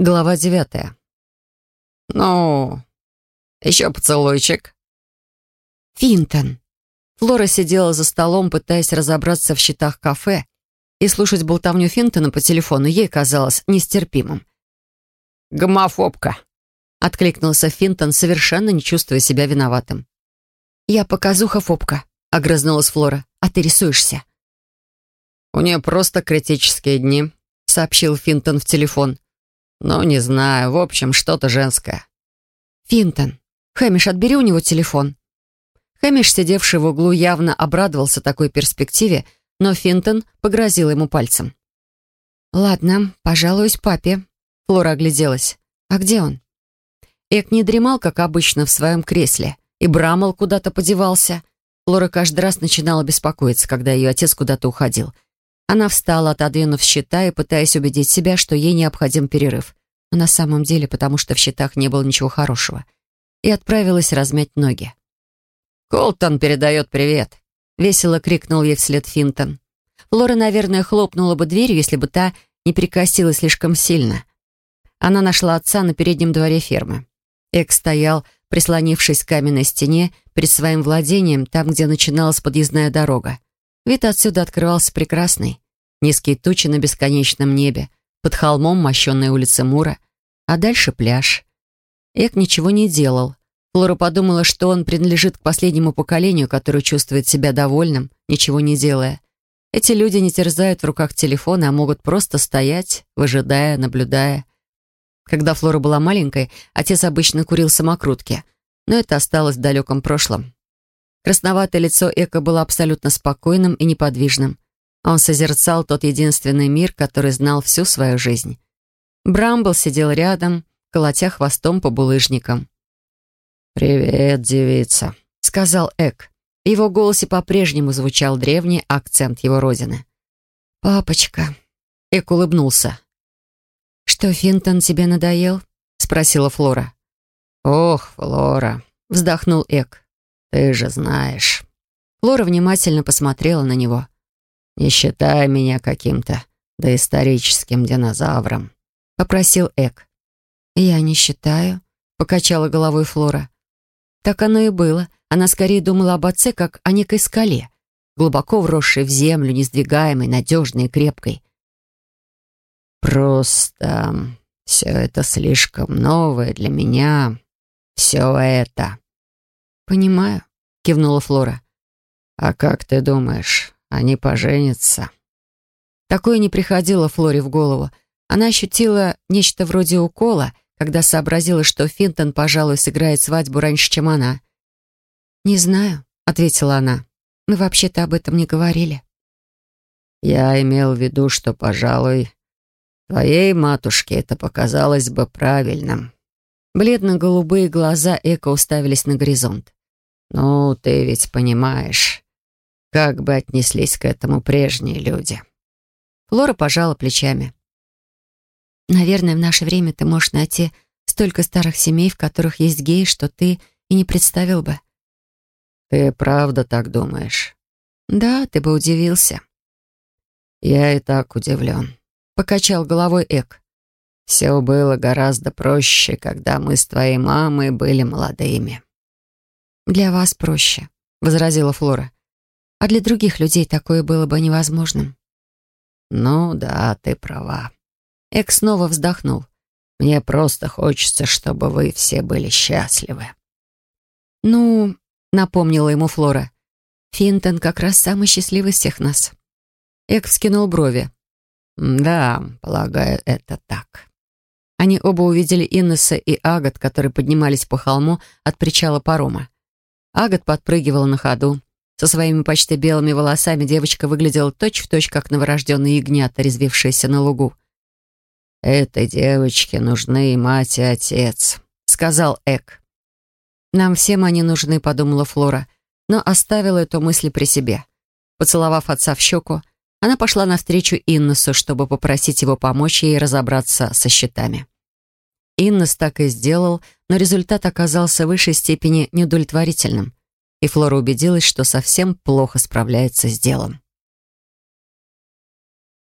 Глава девятая. «Ну, еще поцелуйчик». «Финтон». Флора сидела за столом, пытаясь разобраться в счетах кафе, и слушать болтовню Финтона по телефону ей казалось нестерпимым. «Гомофобка», — откликнулся Финтон, совершенно не чувствуя себя виноватым. «Я показуха-фобка», — огрызнулась Флора. «А ты рисуешься». «У нее просто критические дни», — сообщил Финтон в телефон. «Ну, не знаю. В общем, что-то женское». «Финтон, Хэмиш, отбери у него телефон». Хэмиш, сидевший в углу, явно обрадовался такой перспективе, но Финтон погрозил ему пальцем. «Ладно, пожалуюсь папе». Флора огляделась. «А где он?» Эк не дремал, как обычно, в своем кресле. И Брамал куда-то подевался. Флора каждый раз начинала беспокоиться, когда ее отец куда-то уходил — она встала, отодвинув счета и пытаясь убедить себя, что ей необходим перерыв. Но на самом деле, потому что в счетах не было ничего хорошего. И отправилась размять ноги. «Колтон передает привет!» — весело крикнул ей вслед Финтон. Флора, наверное, хлопнула бы дверью, если бы та не перекосила слишком сильно. Она нашла отца на переднем дворе фермы. Эк стоял, прислонившись к каменной стене, перед своим владением, там, где начиналась подъездная дорога. Вид отсюда открывался прекрасный. Низкие тучи на бесконечном небе, под холмом мощенная улица Мура, а дальше пляж. Эк ничего не делал. Флора подумала, что он принадлежит к последнему поколению, которое чувствует себя довольным, ничего не делая. Эти люди не терзают в руках телефона, а могут просто стоять, выжидая, наблюдая. Когда Флора была маленькой, отец обычно курил самокрутки, но это осталось в далеком прошлом. Красноватое лицо Эко было абсолютно спокойным и неподвижным. Он созерцал тот единственный мир, который знал всю свою жизнь. Брамбл сидел рядом, колотя хвостом по булыжникам. «Привет, девица», — сказал Эк. В его голосе по-прежнему звучал древний акцент его родины. «Папочка», — Эк улыбнулся. «Что, Финтон тебе надоел?» — спросила Флора. «Ох, Флора», — вздохнул Эк. Ты же знаешь». Флора внимательно посмотрела на него. «Не считай меня каким-то доисторическим динозавром», — попросил Эк. «Я не считаю», — покачала головой Флора. Так оно и было. Она скорее думала об отце, как о некой скале, глубоко вросшей в землю, несдвигаемой, надежной и крепкой. «Просто все это слишком новое для меня. Все это», «Понимаю», — кивнула Флора. «А как ты думаешь, они поженятся?» Такое не приходило Флоре в голову. Она ощутила нечто вроде укола, когда сообразила, что Финтон, пожалуй, сыграет свадьбу раньше, чем она. «Не знаю», — ответила она. «Мы вообще-то об этом не говорили». «Я имел в виду, что, пожалуй, твоей матушке это показалось бы правильным». Бледно-голубые глаза Эко уставились на горизонт. «Ну, ты ведь понимаешь, как бы отнеслись к этому прежние люди». Флора пожала плечами. «Наверное, в наше время ты можешь найти столько старых семей, в которых есть геи, что ты и не представил бы». «Ты правда так думаешь?» «Да, ты бы удивился». «Я и так удивлен», — покачал головой Эк. «Все было гораздо проще, когда мы с твоей мамой были молодыми». «Для вас проще», — возразила Флора. «А для других людей такое было бы невозможным». «Ну да, ты права». Эк снова вздохнул. «Мне просто хочется, чтобы вы все были счастливы». «Ну», — напомнила ему Флора, «Финтон как раз самый счастливый из всех нас». Эк вскинул брови. «Да, полагаю, это так». Они оба увидели Иннеса и Агат, которые поднимались по холму от причала парома. Агат подпрыгивала на ходу. Со своими почти белыми волосами девочка выглядела точь-в-точь, точь, как новорожденный ягнят, резвившийся на лугу. «Этой девочке нужны и мать, и отец», — сказал Эк. «Нам всем они нужны», — подумала Флора, но оставила эту мысль при себе. Поцеловав отца в щеку, она пошла навстречу Иннесу, чтобы попросить его помочь ей разобраться со счетами. Иннес так и сделал, но результат оказался в высшей степени неудовлетворительным, и Флора убедилась, что совсем плохо справляется с делом.